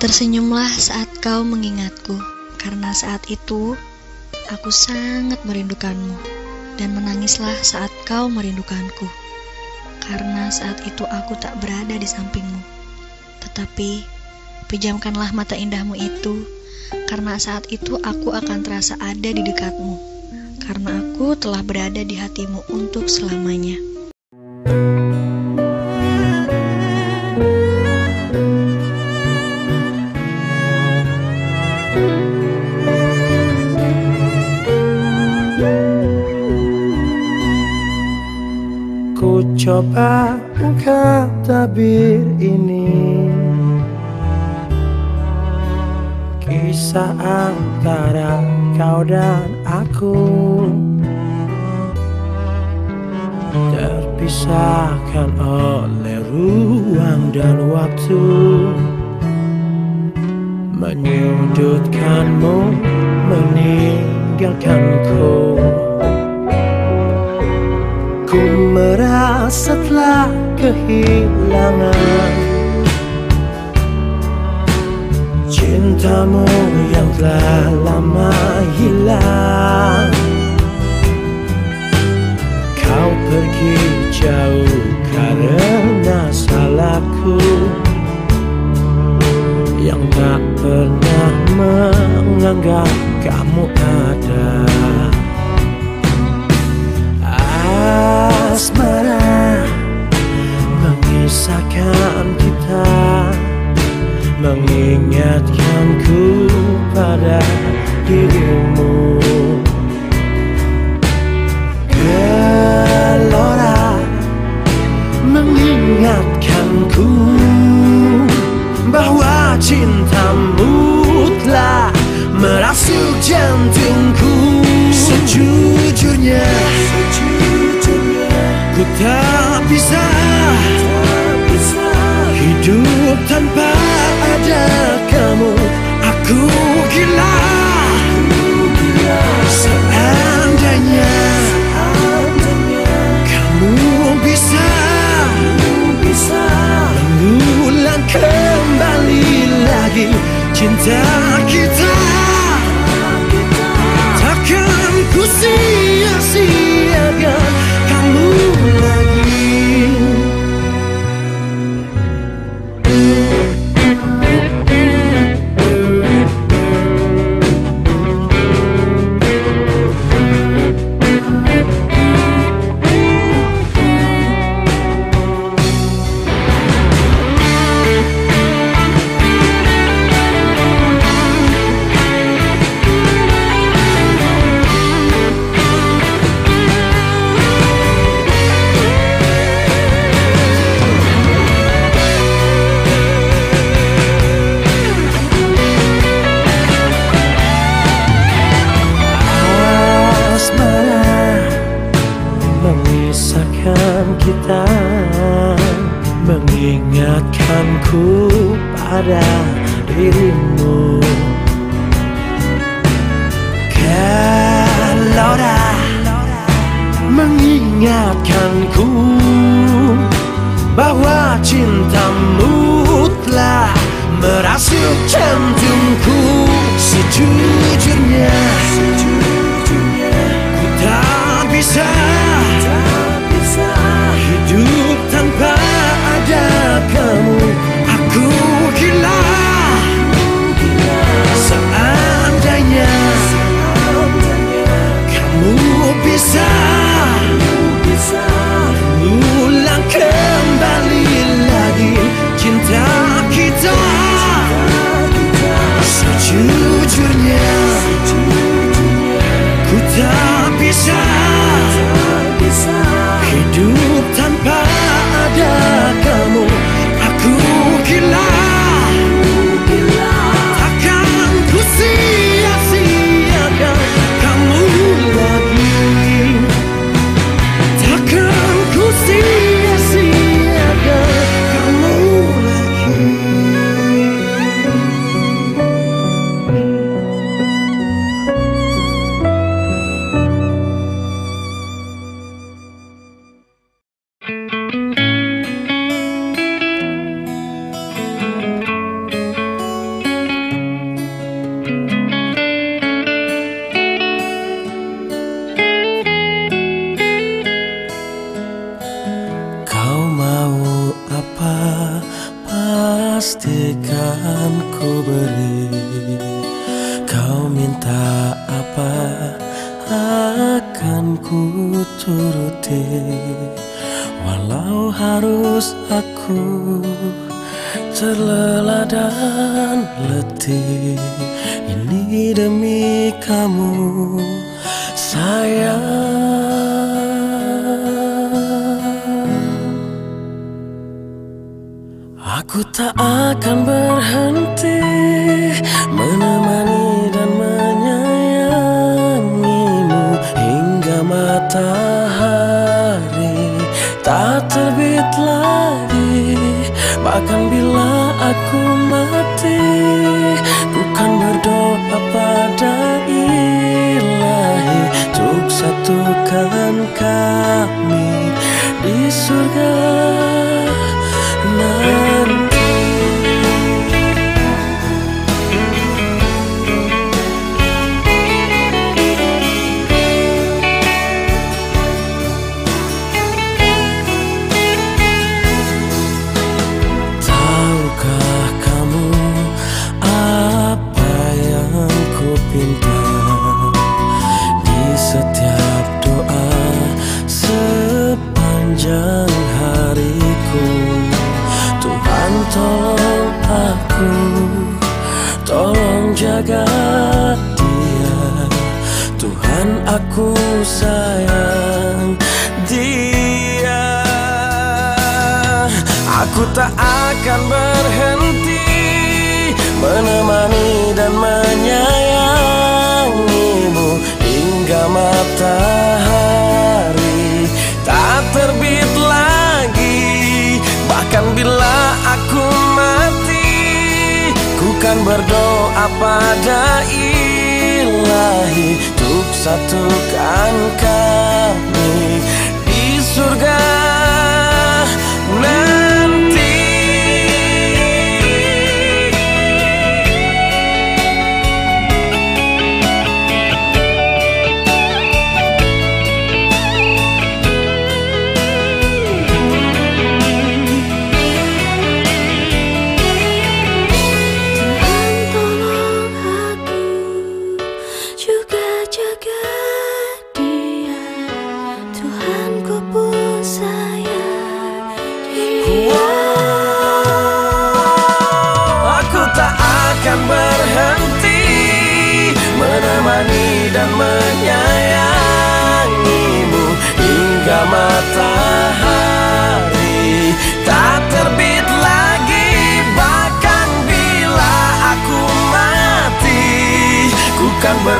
Tersenyumlah saat kau mengingatku, karena saat itu aku sangat merindukanmu, dan menangislah saat kau merindukanku, karena saat itu aku tak berada di sampingmu. Tetapi, pejamkanlah mata indahmu itu, karena saat itu aku akan terasa ada di dekatmu, karena aku telah berada di hatimu untuk selamanya. Sejujurnya Ku tak bisa Hidup tanpa ada kamu. Aku gila. Seandainya Kamu bisa Mengulang kembali lagi Cinta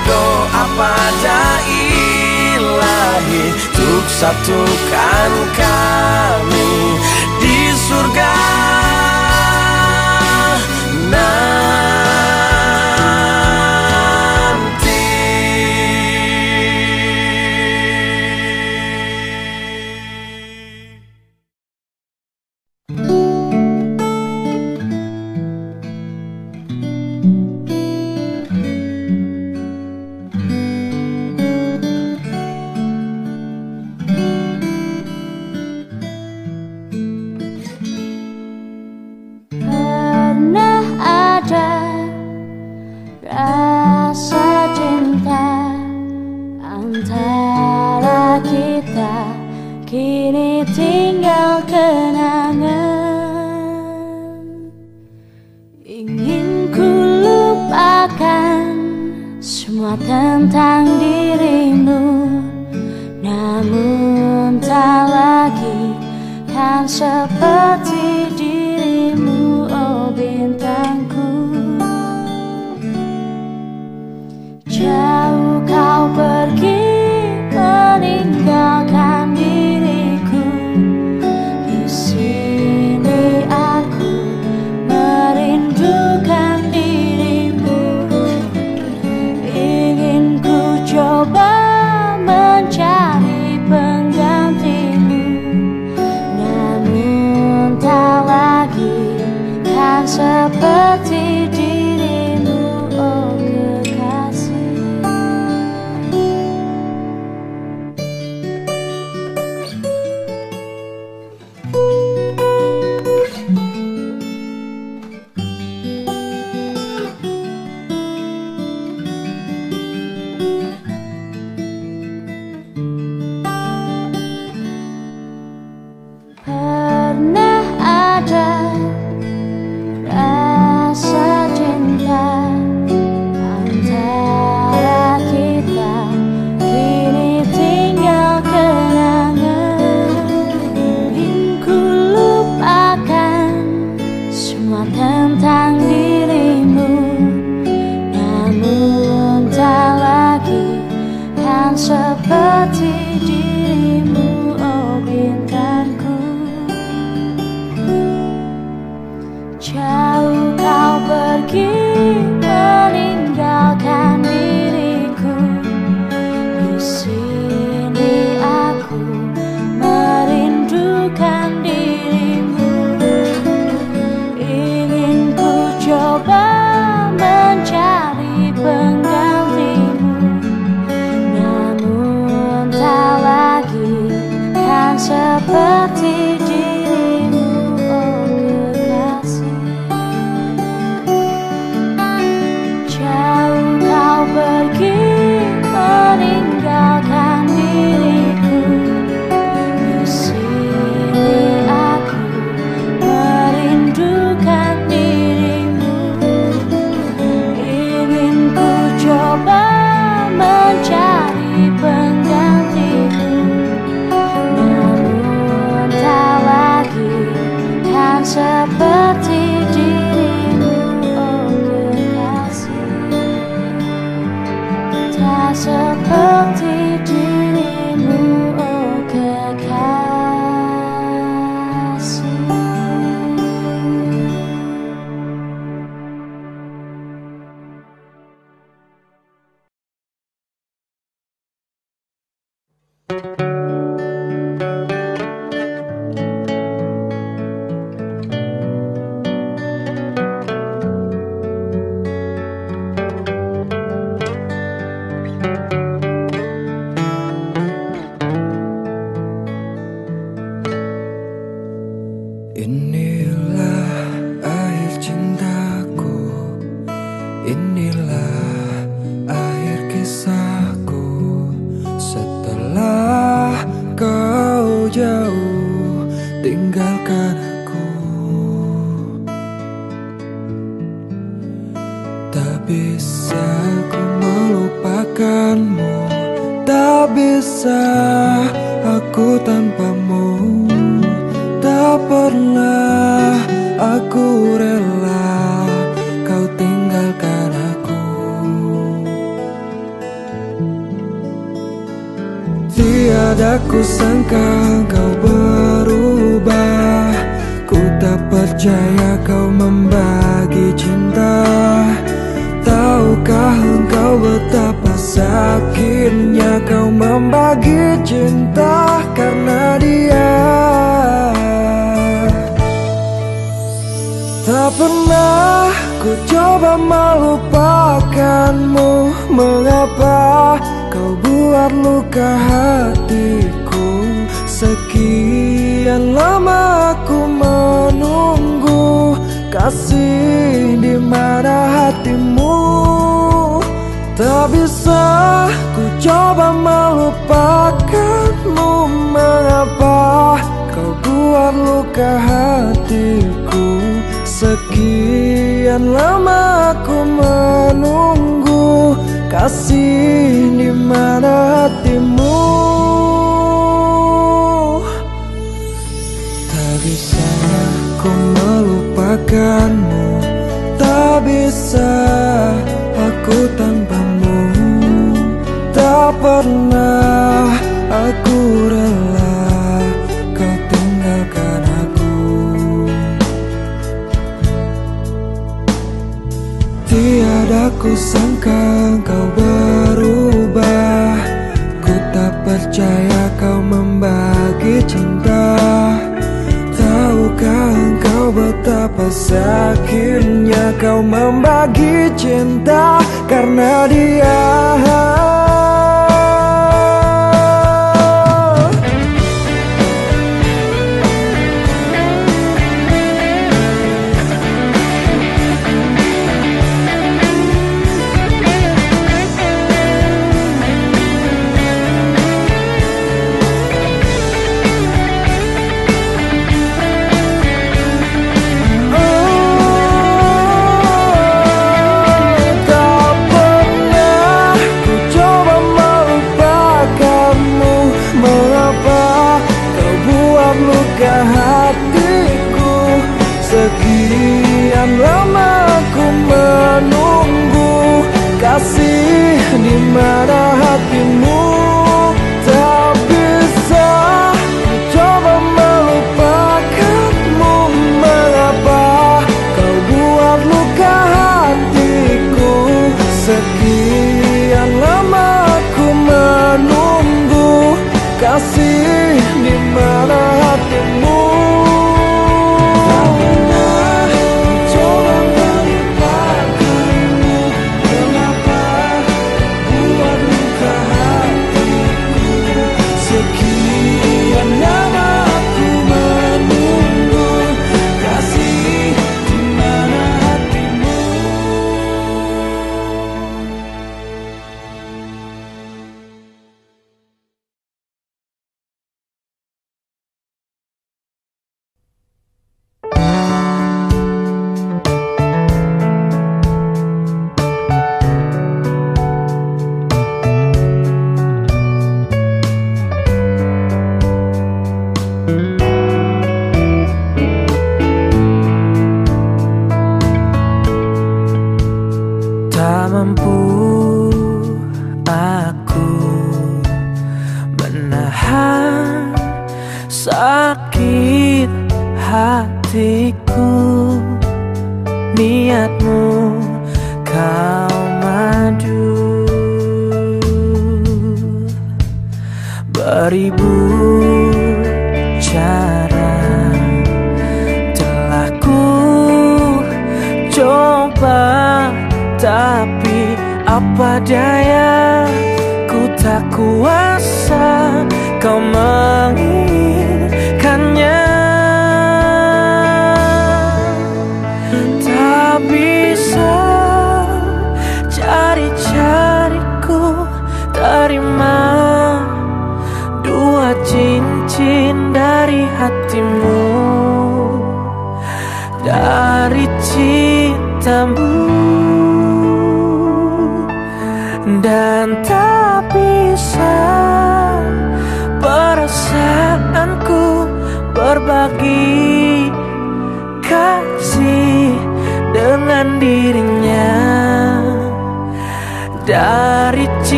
berdoa pada ilahi Untuk satukan kami di surga. Nanti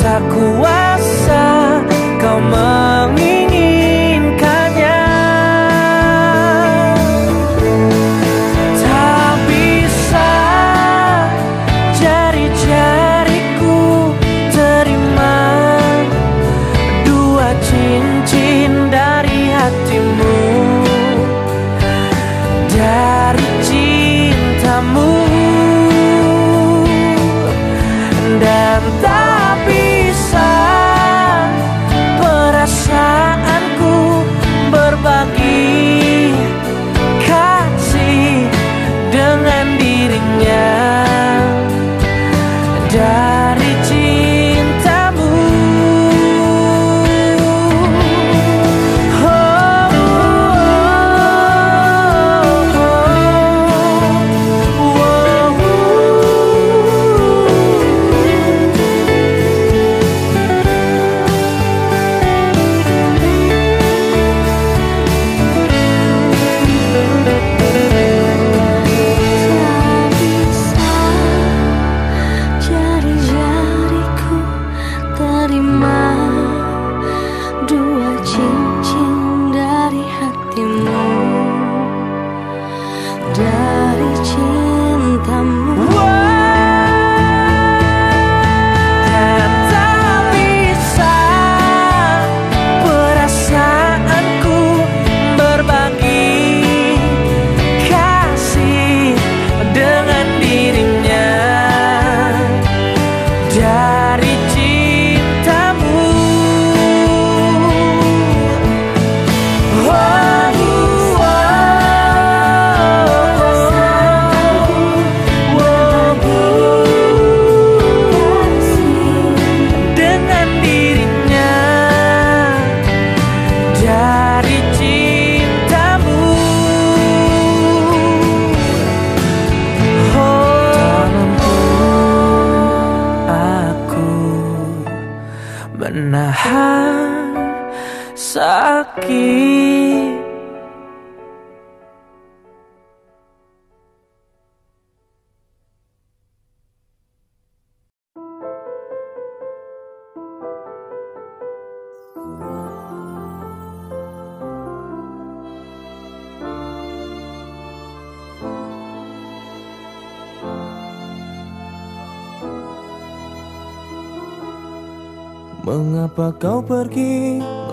tak kuasa kau menginginkannya Mengapa kau pergi?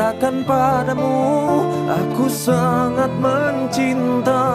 katakan padamu Aku sangat mencinta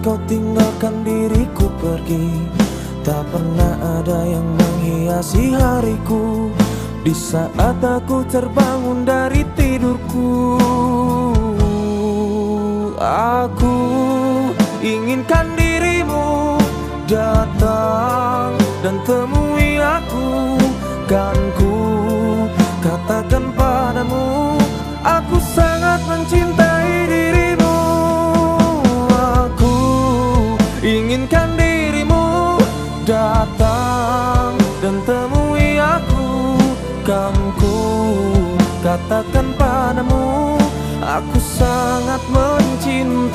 kau tinggalkan diriku pergi. Tak pernah ada yang menghiasi hariku. Di saat aku terbangun dari tidurku Aku inginkan dirimu datang dan temui aku. Kan ku katakan padamu Aku sangat mencintai Inginkan dirimu datang dan temui aku. Kamu katakan padamu Aku sangat mencintai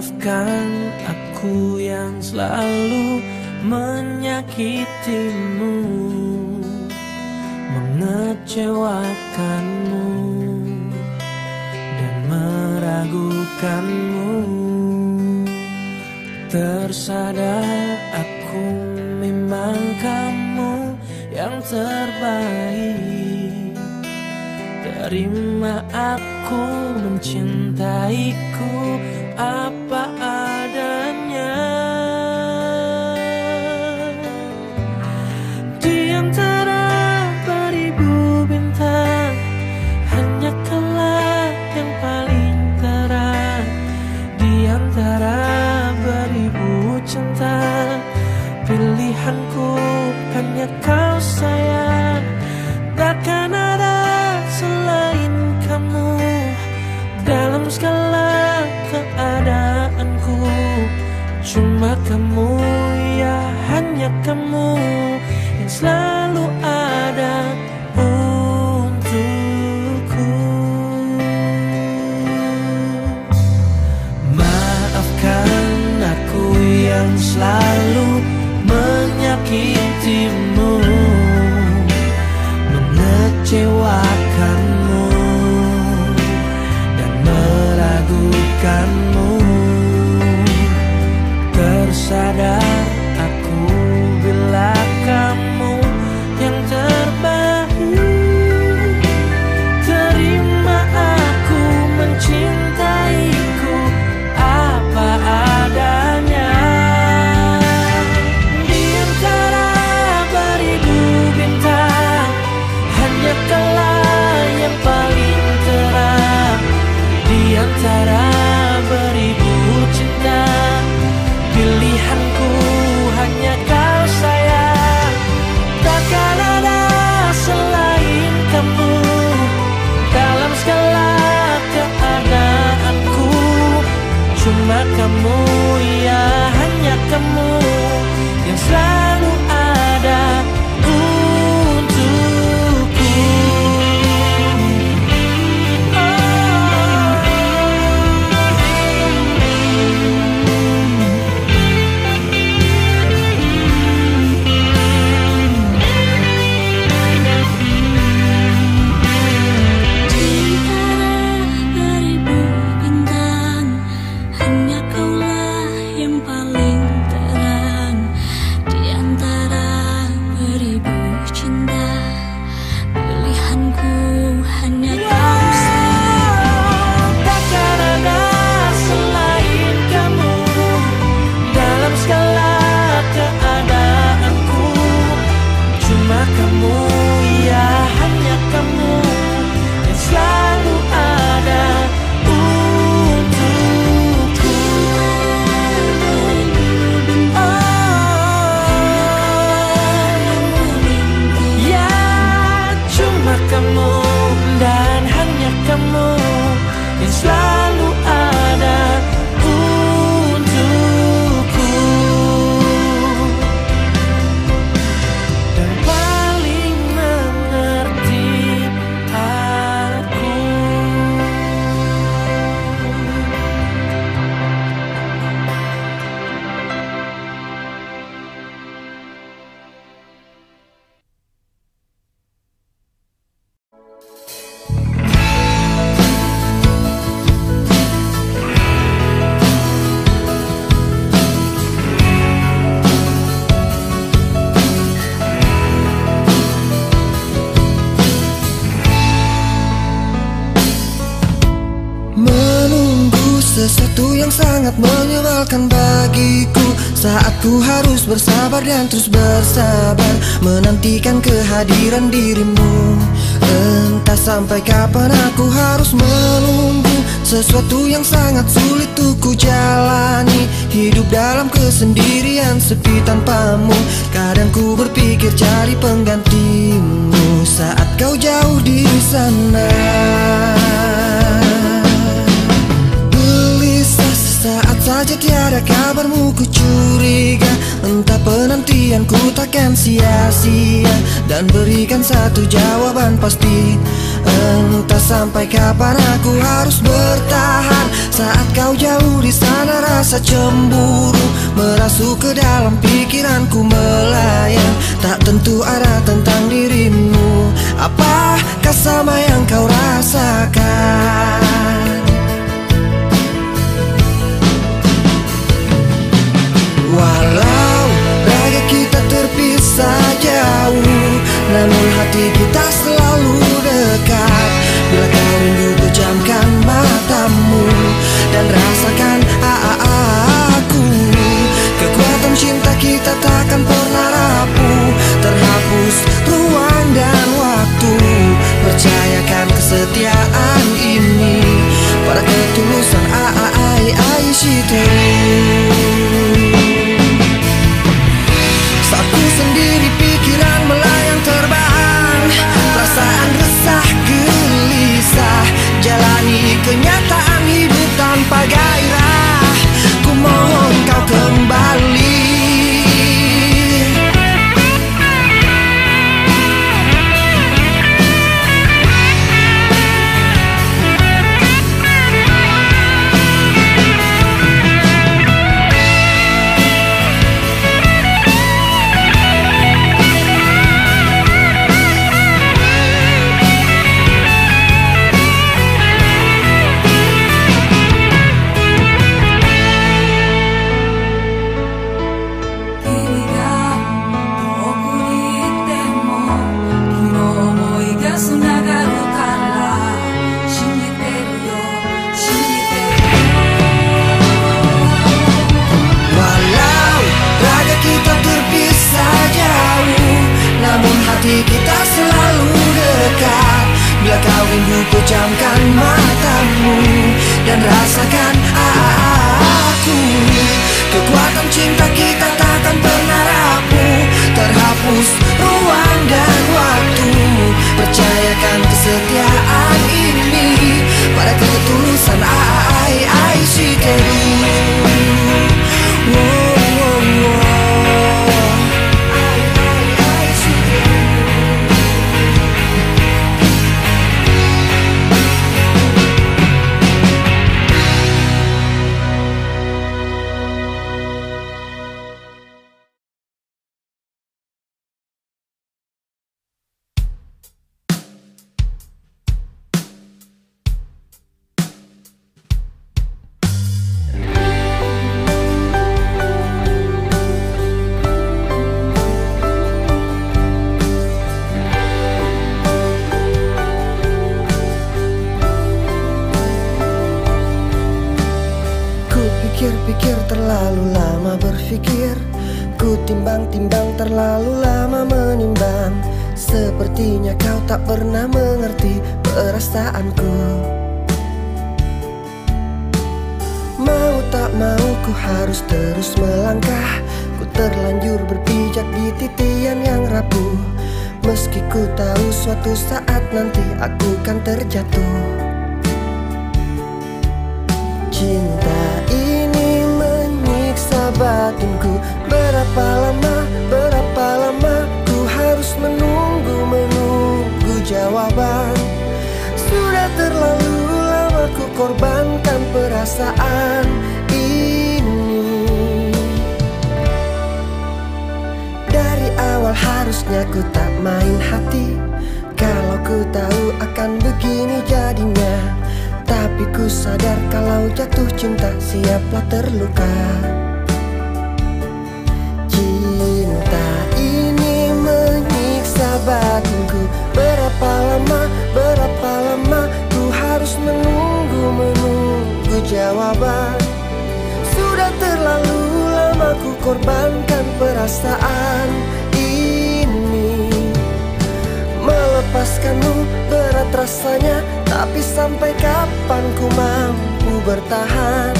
Maafkan aku yang selalu menyakitimu Mengecewakanmu Dan meragukanmu. Tersadar aku memang kamu yang terbaik. Terima aku mencintaiku apa sangat menyebalkan bagiku. Saat ku harus bersabar dan terus bersabar Menantikan kehadiran dirimu. Entah sampai kapan aku harus menunggu Sesuatu yang sangat sulit untuk ku jalani. Hidup dalam kesendirian sepi tanpamu Kadang ku berpikir cari penggantimu. Saat kau jauh di sana saja tiada kabarmu ku curiga. Entah penantianku takkan sia-sia. Dan berikan satu jawaban pasti. Entah sampai kapan aku harus bertahan. Saat kau jauh di sana rasa cemburu Merasuk ke dalam pikiranku melayang. Tak tentu arah tentang dirimu. Apakah sama yang kau rasakan Walau raga kita terpisah jauh Namun hati kita selalu dekat. Bila kau rindu pejamkan matamu Dan rasakan aku Kekuatan cinta kita takkan pernah rapuh. Terhapus ruang dan waktu. Percayakan kesetiaan ini Pada ketulusan ai ai berpikir Ku timbang-timbang terlalu lama menimbang. Sepertinya kau tak pernah mengerti perasaanku. Mau tak mau ku harus terus melangkah. Ku terlanjur berpijak di titian yang rapuh. Meski ku tahu suatu saat nanti aku kan terjatuh. Cinta batinku Berapa lama, berapa lama Ku harus menunggu, menunggu jawaban? Sudah terlalu lama ku korbankan perasaan ini. Dari awal harusnya ku tak main hati. Kalau ku tahu akan begini jadinya. Tapi ku sadar kalau jatuh cinta siaplah terluka Berapa lama, berapa lama Ku harus menunggu, menunggu jawaban? Sudah terlalu lama ku korbankan perasaan ini. Melepaskanmu berat rasanya Tapi sampai kapan ku mampu bertahan?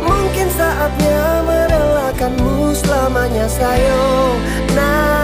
Mungkin saatnya merelakanmu selamanya sayonara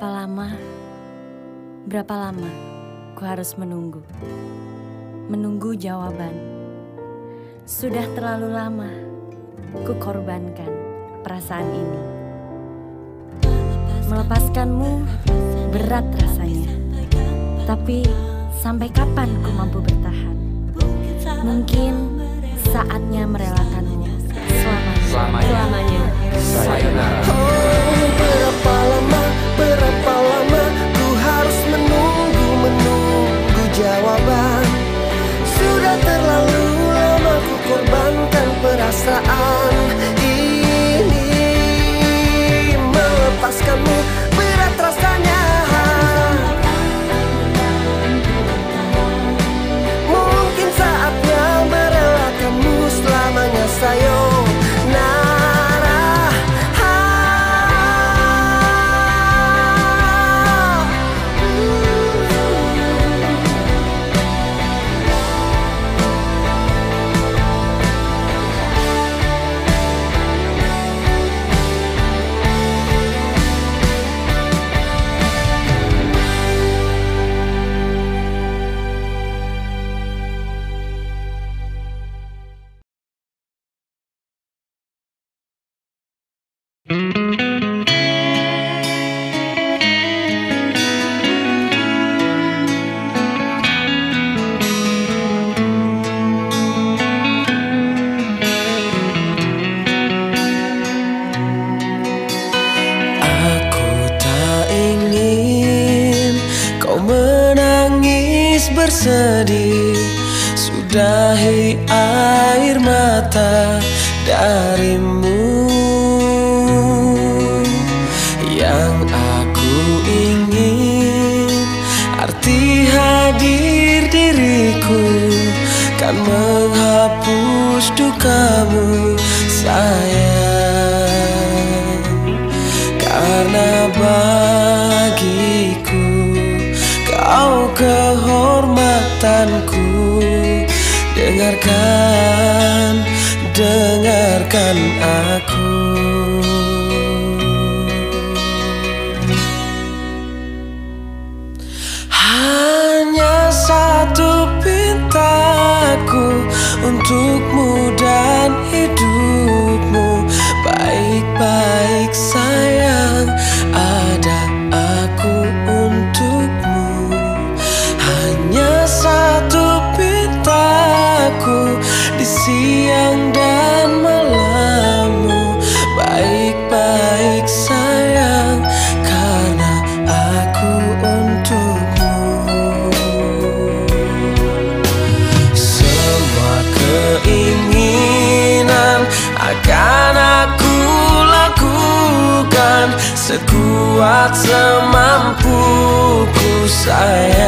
Berapa lama? Berapa lama ku harus menunggu? Menunggu jawaban. Sudah terlalu lama ku korbankan perasaan ini. Melepaskanmu berat rasanya. Tapi sampai kapan ku mampu bertahan? Mungkin saatnya merelakanmu selamanya. Selamanya. Sayonara. Oh, berapa lama, berapa Kan menghapus dukamu sayang. Karena bagiku kau kehormatanku. Dengarkan, dengarkan aku untukmu I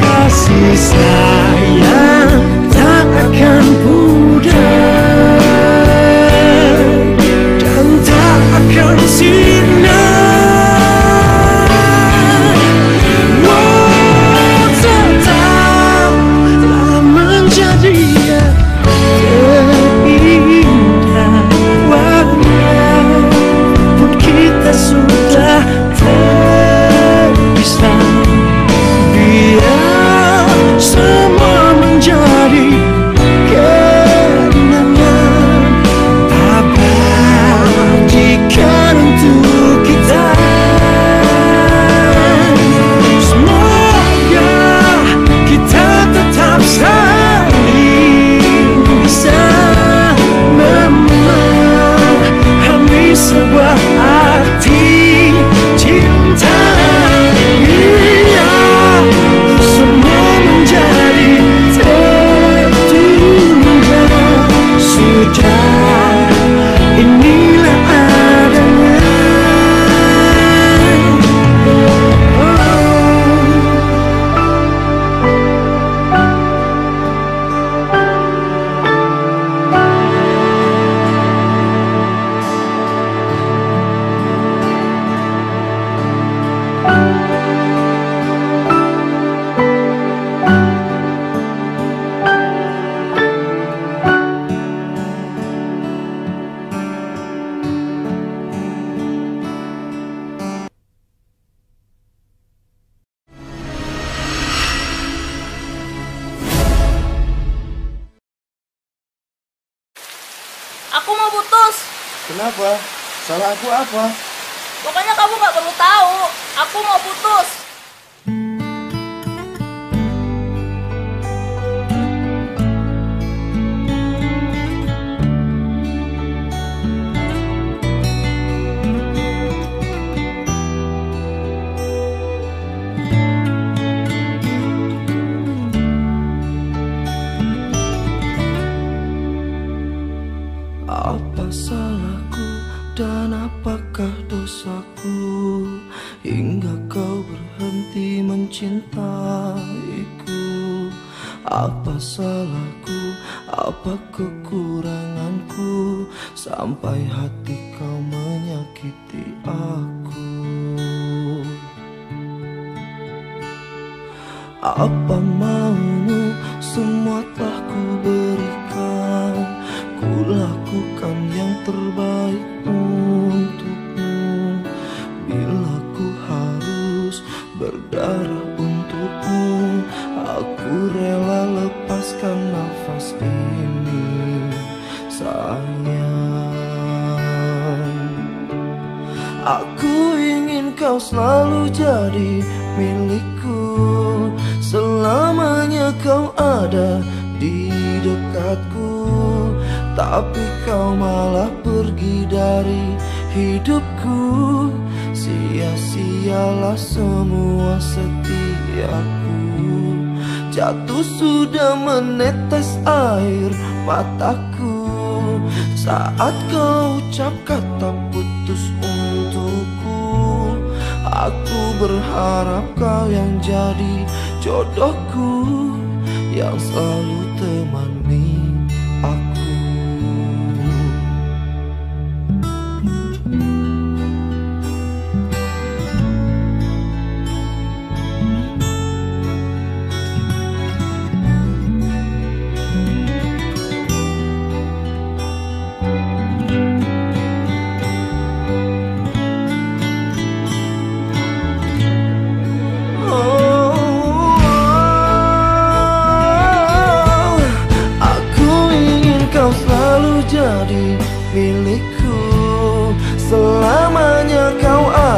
kasih sayang.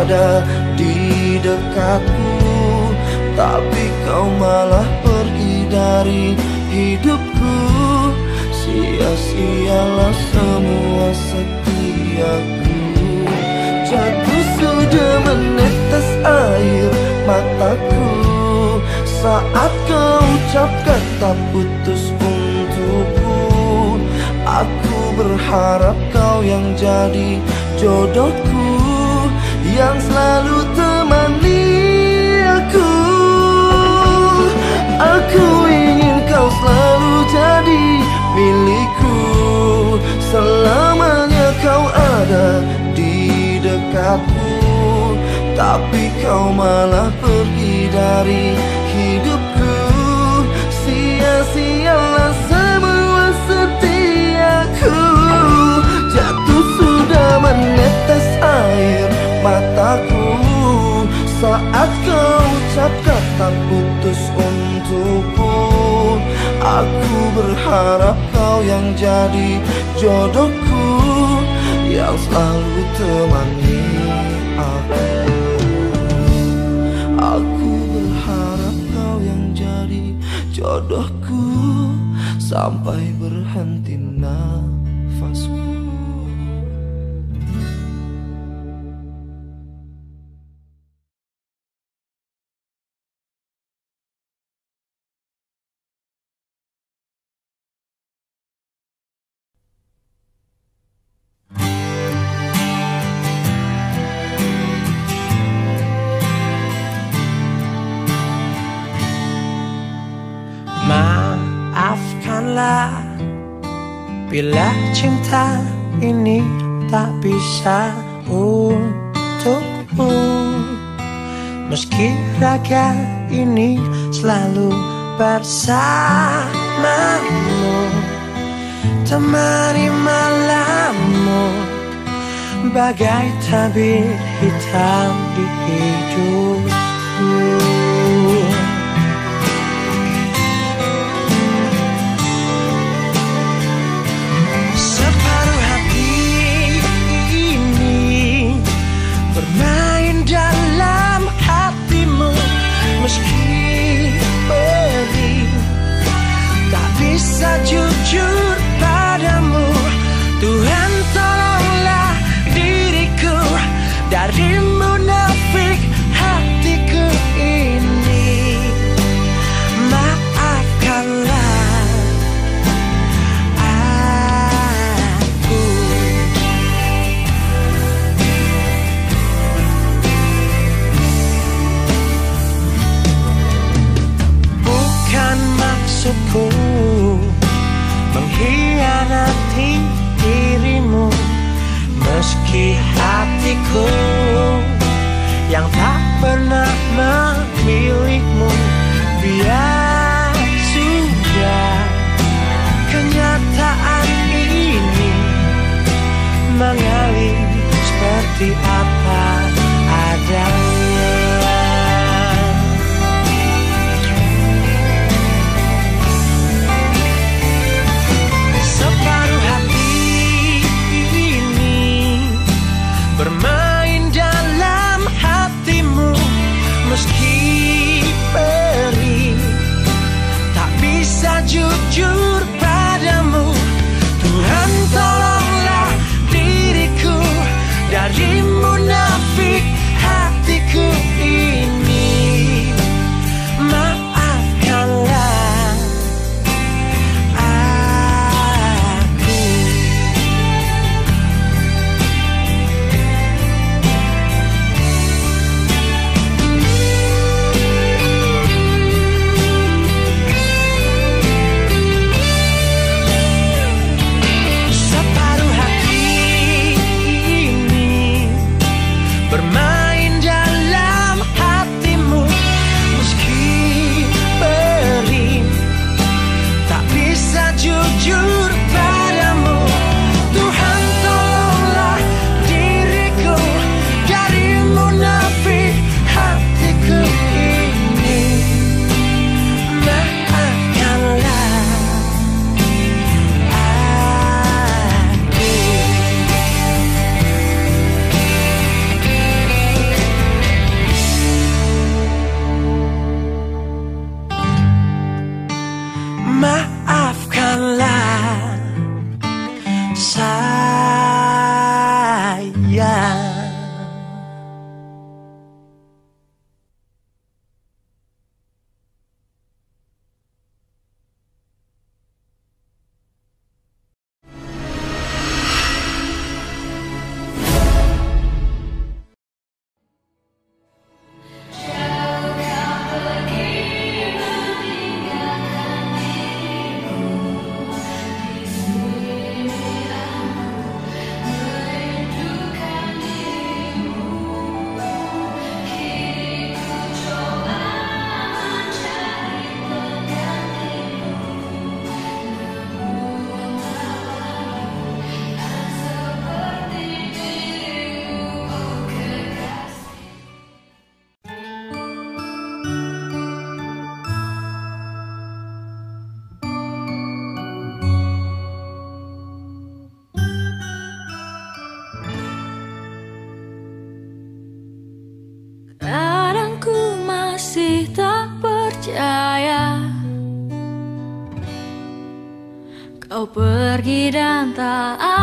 Ada di dekatku Tapi kau malah pergi dari hidupku. Sia-sialah semua setiaku Jatuh sudah menetes air mataku. Saat kau ucap kata putus untukku Aku berharap kau yang jadi jodohku Yang selalu temani aku. Aku ingin kau selalu jadi milikku. Selamanya kau ada di dekatku. Tapi kau malah pergi dari hidupku. Sia-sialah semua setiaku Jatuh sudah menetes air mataku. Saat kau ucap kata putus untukku Aku berharap kau yang jadi jodohku Yang selalu temani aku. Aku berharap kau yang jadi jodohku Sampai berhenti Maafkanlah Bila cinta ini tak bisa untukmu. Meski raga ini selalu bersamamu Temani malammu Bagai tabir hitam di hidupku meski beri. Tak bisa jujur padamu Tuhan. aku Yang tak pernah memilikmu Biar sudah kenyataan ini Mengalir seperti dari pergi dan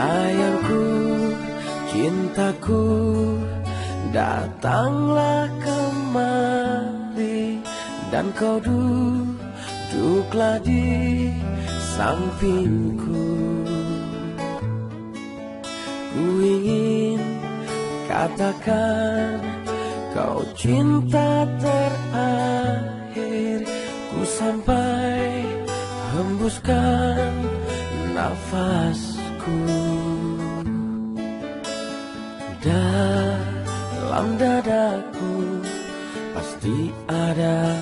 Sayangku, cintaku, datanglah kembali dan kau duduklah di sampingku. Ku ingin katakan kau cinta terakhir ku sampai hembuskan nafas. dalam dadaku pasti ada